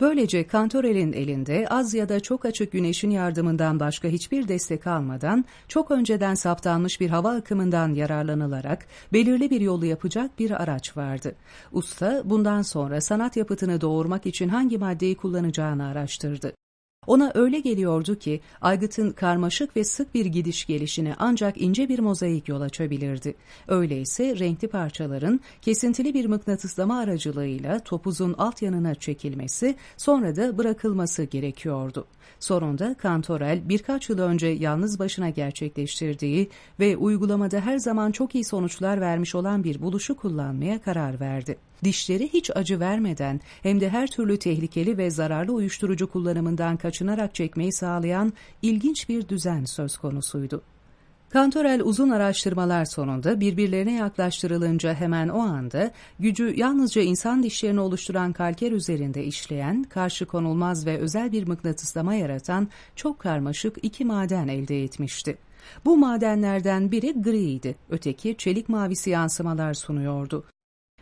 Böylece Kantorel'in elinde az ya da çok açık güneşin yardımından başka hiçbir destek almadan çok önceden saptanmış bir hava akımından yararlanılarak belirli bir yolu yapacak bir araç vardı. Usta bundan sonra sanat yapıtını doğurmak için hangi maddeyi kullanacağını araştırdı. Ona öyle geliyordu ki aygıtın karmaşık ve sık bir gidiş gelişine ancak ince bir mozaik yol açabilirdi. Öyleyse renkli parçaların kesintili bir mıknatıslama aracılığıyla topuzun alt yanına çekilmesi sonra da bırakılması gerekiyordu. Sonunda Kantorel birkaç yıl önce yalnız başına gerçekleştirdiği ve uygulamada her zaman çok iyi sonuçlar vermiş olan bir buluşu kullanmaya karar verdi. Dişleri hiç acı vermeden hem de her türlü tehlikeli ve zararlı uyuşturucu kullanımından kaçınarak çekmeyi sağlayan ilginç bir düzen söz konusuydu. Kantorel uzun araştırmalar sonunda birbirlerine yaklaştırılınca hemen o anda gücü yalnızca insan dişlerini oluşturan kalker üzerinde işleyen, karşı konulmaz ve özel bir mıknatıslama yaratan çok karmaşık iki maden elde etmişti. Bu madenlerden biri griydi, öteki çelik mavisi yansımalar sunuyordu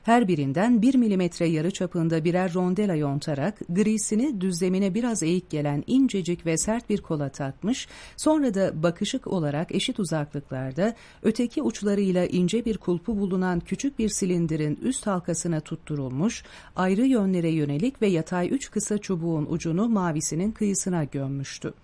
her birinden 1 milimetre yarı çapında birer rondela yontarak grisini düzlemine biraz eğik gelen incecik ve sert bir kola takmış, sonra da bakışık olarak eşit uzaklıklarda öteki uçlarıyla ince bir kulpu bulunan küçük bir silindirin üst halkasına tutturulmuş, ayrı yönlere yönelik ve yatay üç kısa çubuğun ucunu mavisinin kıyısına gömmüştü.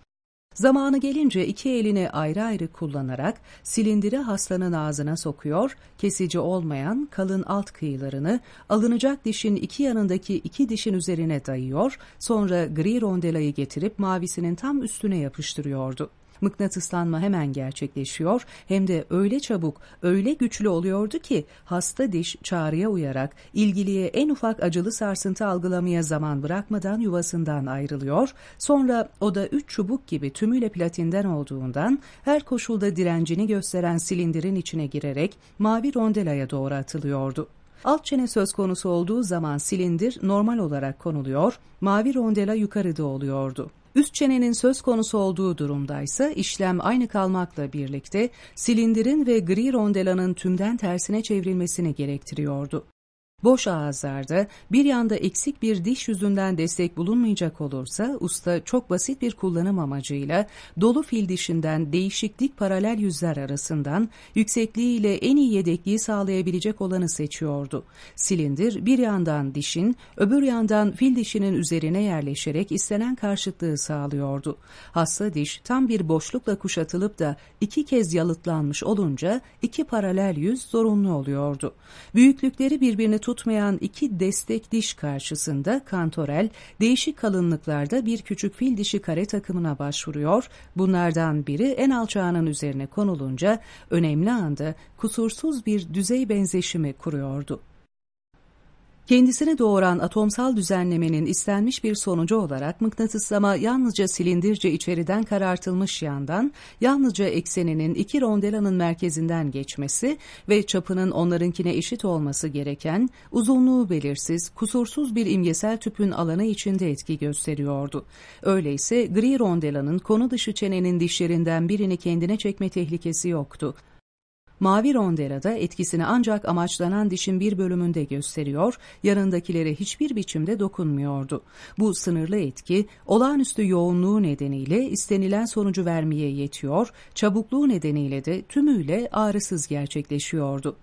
Zamanı gelince iki elini ayrı ayrı kullanarak silindiri hastanın ağzına sokuyor, kesici olmayan kalın alt kıyılarını alınacak dişin iki yanındaki iki dişin üzerine dayıyor, sonra gri rondelayı getirip mavisinin tam üstüne yapıştırıyordu. Mıknatıslanma hemen gerçekleşiyor hem de öyle çabuk, öyle güçlü oluyordu ki hasta diş çağrıya uyarak ilgiliye en ufak acılı sarsıntı algılamaya zaman bırakmadan yuvasından ayrılıyor. Sonra o da üç çubuk gibi tümüyle platinden olduğundan her koşulda direncini gösteren silindirin içine girerek mavi rondelaya doğru atılıyordu. Alt çene söz konusu olduğu zaman silindir normal olarak konuluyor, mavi rondela yukarıda oluyordu. Üst çenenin söz konusu olduğu durumdaysa işlem aynı kalmakla birlikte silindirin ve gri rondelanın tümden tersine çevrilmesini gerektiriyordu. Boş ağızlarda bir yanda eksik bir diş yüzünden destek bulunmayacak olursa usta çok basit bir kullanım amacıyla dolu fil dişinden değişik dik paralel yüzler arasından yüksekliğiyle en iyi yedekliği sağlayabilecek olanı seçiyordu. Silindir bir yandan dişin öbür yandan fil dişinin üzerine yerleşerek istenen karşıtlığı sağlıyordu. Hasta diş tam bir boşlukla kuşatılıp da iki kez yalıtlanmış olunca iki paralel yüz zorunlu oluyordu. Büyüklükleri birbirini tutmayan iki destek diş karşısında Kantorel değişik kalınlıklarda bir küçük fil dişi kare takımına başvuruyor. Bunlardan biri en alçağının üzerine konulunca önemli anda kusursuz bir düzey benzeşimi kuruyordu. Kendisini doğuran atomsal düzenlemenin istenmiş bir sonucu olarak mıknatıslama yalnızca silindirce içeriden karartılmış yandan, yalnızca ekseninin iki rondelanın merkezinden geçmesi ve çapının onlarınkine eşit olması gereken, uzunluğu belirsiz, kusursuz bir imgesel tüpün alanı içinde etki gösteriyordu. Öyleyse gri rondelanın konu dışı çenenin dişlerinden birini kendine çekme tehlikesi yoktu. Mavi rondelada etkisini ancak amaçlanan dişin bir bölümünde gösteriyor, yanındakilere hiçbir biçimde dokunmuyordu. Bu sınırlı etki, olağanüstü yoğunluğu nedeniyle istenilen sonucu vermeye yetiyor, çabukluğu nedeniyle de tümüyle ağrısız gerçekleşiyordu.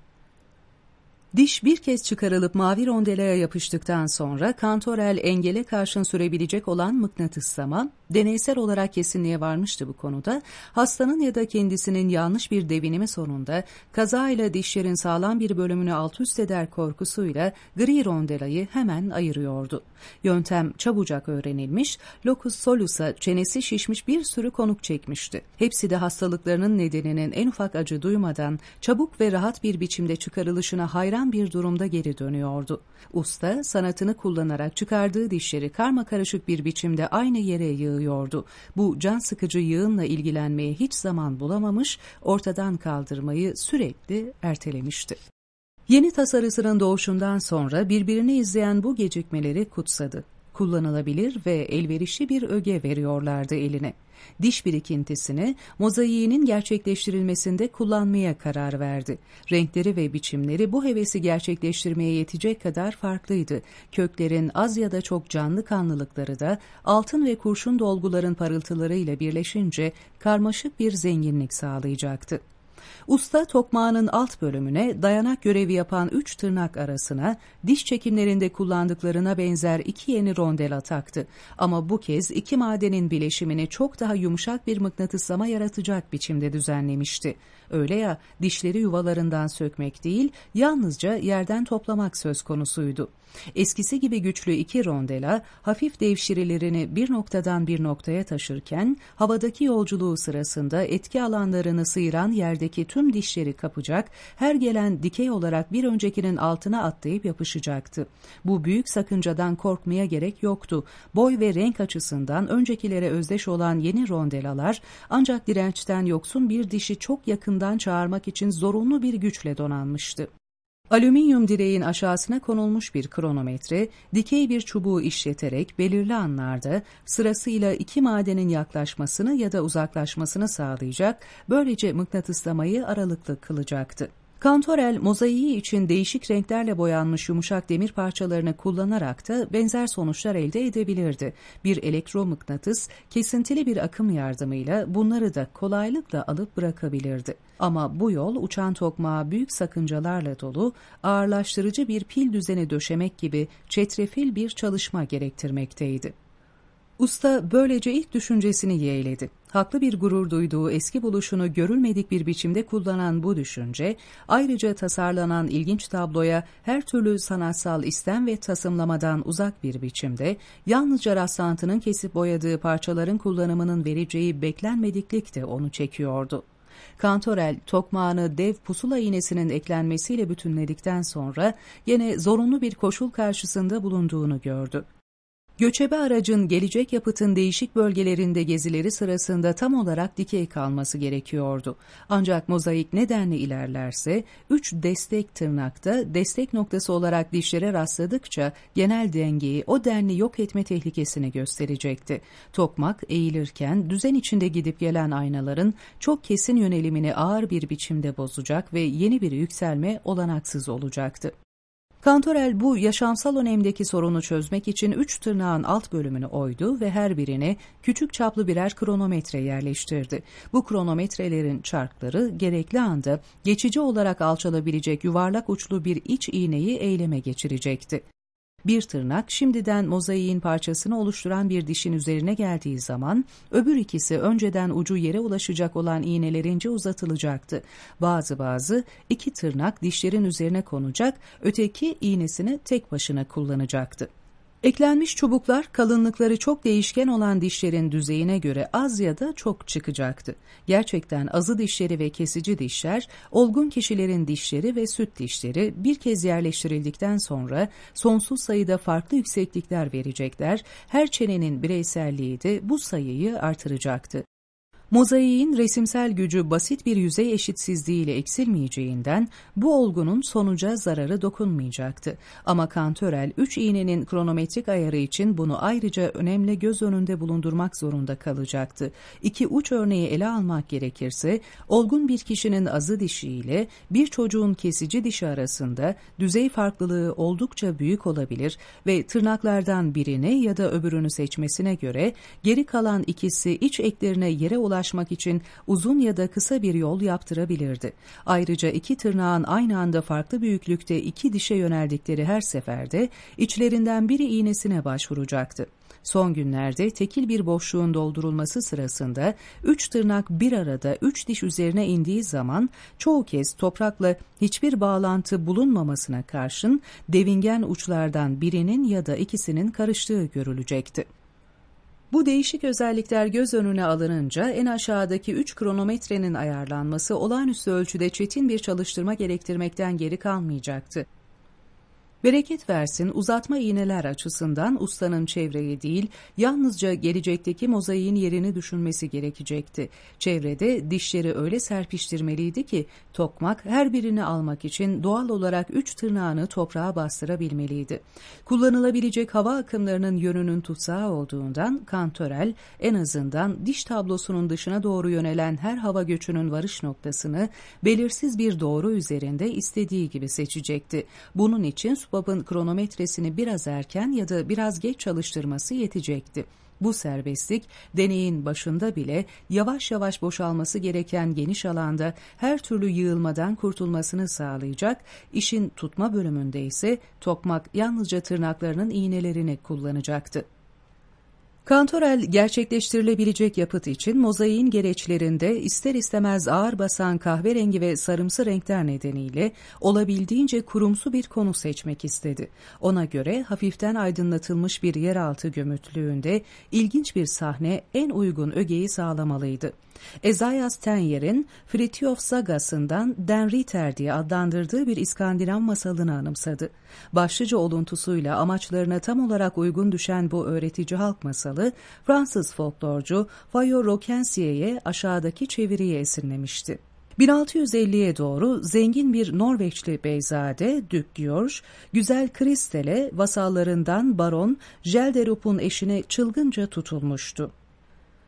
Diş bir kez çıkarılıp mavi rondelaya yapıştıktan sonra kantorel engele karşın sürebilecek olan mıknatıslama, deneysel olarak kesinliğe varmıştı bu konuda, hastanın ya da kendisinin yanlış bir devinimi sonunda kazayla dişlerin sağlam bir bölümünü alt üst eder korkusuyla gri rondelayı hemen ayırıyordu. Yöntem çabucak öğrenilmiş, locus solus'a çenesi şişmiş bir sürü konuk çekmişti. Hepsi de hastalıklarının nedeninin en ufak acı duymadan çabuk ve rahat bir biçimde çıkarılışına hayran bir durumda geri dönüyordu. Usta sanatını kullanarak çıkardığı dişleri karma karışık bir biçimde aynı yere yığıyordu. Bu can sıkıcı yığınla ilgilenmeye hiç zaman bulamamış, ortadan kaldırmayı sürekli ertelemişti. Yeni tasarısının doğuşundan sonra birbirini izleyen bu gecikmeleri kutsadı kullanılabilir ve elverişli bir öge veriyorlardı eline. Diş birikintisini mozaiğinin gerçekleştirilmesinde kullanmaya karar verdi. Renkleri ve biçimleri bu hevesi gerçekleştirmeye yetecek kadar farklıydı. Köklerin az ya da çok canlı kanlılıkları da altın ve kurşun dolguların parıltılarıyla birleşince karmaşık bir zenginlik sağlayacaktı. Usta tokmağının alt bölümüne dayanak görevi yapan üç tırnak arasına diş çekimlerinde kullandıklarına benzer iki yeni rondela taktı. Ama bu kez iki madenin bileşimini çok daha yumuşak bir mıknatıslama yaratacak biçimde düzenlemişti. Öyle ya dişleri yuvalarından sökmek değil yalnızca yerden toplamak söz konusuydu. Eskisi gibi güçlü iki rondela hafif devşirilerini bir noktadan bir noktaya taşırken havadaki yolculuğu sırasında etki alanlarını sıyıran yerdeki tüm dişleri kapacak, her gelen dikey olarak bir öncekinin altına atlayıp yapışacaktı. Bu büyük sakıncadan korkmaya gerek yoktu. Boy ve renk açısından öncekilere özdeş olan yeni rondelalar ancak dirençten yoksun bir dişi çok yakından çağırmak için zorunlu bir güçle donanmıştı. Alüminyum direğin aşağısına konulmuş bir kronometre, dikey bir çubuğu işleterek belirli anlarda sırasıyla iki madenin yaklaşmasını ya da uzaklaşmasını sağlayacak, böylece mıknatıslamayı aralıklı kılacaktı. Kantorel mozaiği için değişik renklerle boyanmış yumuşak demir parçalarını kullanarak da benzer sonuçlar elde edebilirdi. Bir elektromıknatıs kesintili bir akım yardımıyla bunları da kolaylıkla alıp bırakabilirdi. Ama bu yol uçan tokmağa büyük sakıncalarla dolu, ağırlaştırıcı bir pil düzeni döşemek gibi çetrefil bir çalışma gerektirmekteydi. Usta böylece ilk düşüncesini yeğledi. Haklı bir gurur duyduğu eski buluşunu görülmedik bir biçimde kullanan bu düşünce, ayrıca tasarlanan ilginç tabloya her türlü sanatsal istem ve tasımlamadan uzak bir biçimde, yalnızca rastlantının kesip boyadığı parçaların kullanımının vereceği beklenmediklik de onu çekiyordu. Kantorel tokmağını dev pusula iğnesinin eklenmesiyle bütünledikten sonra yine zorunlu bir koşul karşısında bulunduğunu gördü. Göçebe aracın gelecek yapıtın değişik bölgelerinde gezileri sırasında tam olarak dikey kalması gerekiyordu. Ancak mozaik nedenle ilerlerse, üç destek tırnakta destek noktası olarak dişlere rastladıkça genel dengeyi o denli yok etme tehlikesini gösterecekti. Tokmak eğilirken düzen içinde gidip gelen aynaların çok kesin yönelimini ağır bir biçimde bozacak ve yeni bir yükselme olanaksız olacaktı. Kantorel bu yaşamsal önemdeki sorunu çözmek için üç tırnağın alt bölümünü oydu ve her birine küçük çaplı birer kronometre yerleştirdi. Bu kronometrelerin çarkları gerekli anda geçici olarak alçalabilecek yuvarlak uçlu bir iç iğneyi eyleme geçirecekti. Bir tırnak şimdiden mozaiğin parçasını oluşturan bir dişin üzerine geldiği zaman öbür ikisi önceden ucu yere ulaşacak olan iğnelerince uzatılacaktı. Bazı bazı iki tırnak dişlerin üzerine konacak, öteki iğnesini tek başına kullanacaktı. Eklenmiş çubuklar kalınlıkları çok değişken olan dişlerin düzeyine göre az ya da çok çıkacaktı. Gerçekten azı dişleri ve kesici dişler, olgun kişilerin dişleri ve süt dişleri bir kez yerleştirildikten sonra sonsuz sayıda farklı yükseklikler verecekler, her çenenin bireyselliği de bu sayıyı artıracaktı. Mozaiğin resimsel gücü basit bir yüzey eşitsizliğiyle eksilmeyeceğinden bu olgunun sonuca zararı dokunmayacaktı. Ama Kantörel 3 iğnenin kronometrik ayarı için bunu ayrıca önemli göz önünde bulundurmak zorunda kalacaktı. İki uç örneği ele almak gerekirse olgun bir kişinin azı dişi ile bir çocuğun kesici dişi arasında düzey farklılığı oldukça büyük olabilir ve tırnaklardan birini ya da öbürünü seçmesine göre geri kalan ikisi iç eklerine yere ulaşmaktadır ulaşmak için uzun ya da kısa bir yol yaptırabilirdi. Ayrıca iki tırnağın aynı anda farklı büyüklükte iki dişe yöneldikleri her seferde içlerinden biri iğnesine başvuracaktı. Son günlerde tekil bir boşluğun doldurulması sırasında üç tırnak bir arada üç diş üzerine indiği zaman çoğu kez toprakla hiçbir bağlantı bulunmamasına karşın devingen uçlardan birinin ya da ikisinin karıştığı görülecekti. Bu değişik özellikler göz önüne alınınca en aşağıdaki 3 kronometrenin ayarlanması olağanüstü ölçüde çetin bir çalıştırma gerektirmekten geri kalmayacaktı. Bereket versin uzatma iğneler açısından ustanın çevreyi değil, yalnızca gelecekteki mozaiğin yerini düşünmesi gerekecekti. Çevrede dişleri öyle serpiştirmeliydi ki tokmak her birini almak için doğal olarak üç tırnağını toprağa bastırabilmeliydi. Kullanılabilecek hava akımlarının yönünün tutsağı olduğundan Kantörel en azından diş tablosunun dışına doğru yönelen her hava göçünün varış noktasını belirsiz bir doğru üzerinde istediği gibi seçecekti. Bunun için Spab'ın kronometresini biraz erken ya da biraz geç çalıştırması yetecekti. Bu serbestlik deneyin başında bile yavaş yavaş boşalması gereken geniş alanda her türlü yığılmadan kurtulmasını sağlayacak, işin tutma bölümünde ise tokmak yalnızca tırnaklarının iğnelerini kullanacaktı. Kantorel gerçekleştirilebilecek yapıt için mozaiğin gereçlerinde ister istemez ağır basan kahverengi ve sarımsı renkler nedeniyle olabildiğince kurumsu bir konu seçmek istedi. Ona göre hafiften aydınlatılmış bir yeraltı gömütlüğünde ilginç bir sahne en uygun ögeyi sağlamalıydı. Ezayas Tenyer'in Fritjof Sagas'ından Den Ritter diye adlandırdığı bir İskandinav masalını anımsadı. Başlıca oluntusuyla amaçlarına tam olarak uygun düşen bu öğretici halk masalı, Fransız folklorcu Fayo Rokensie'ye aşağıdaki çeviriyi esinlemişti. 1650'ye doğru zengin bir Norveçli beyzade Dük George, güzel Kristel'e vasallarından Baron Gelderup'un eşine çılgınca tutulmuştu.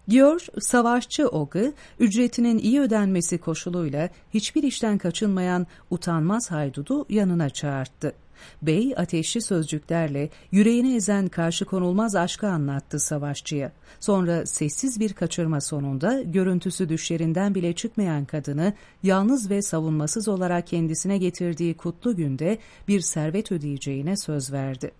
George, savaşçı Og'ı, ücretinin iyi ödenmesi koşuluyla hiçbir işten kaçınmayan utanmaz haydudu yanına çağırttı. Bey ateşli sözcüklerle yüreğine ezen karşı konulmaz aşkı anlattı savaşçıya. Sonra sessiz bir kaçırma sonunda görüntüsü düşlerinden bile çıkmayan kadını yalnız ve savunmasız olarak kendisine getirdiği kutlu günde bir servet ödeyeceğine söz verdi.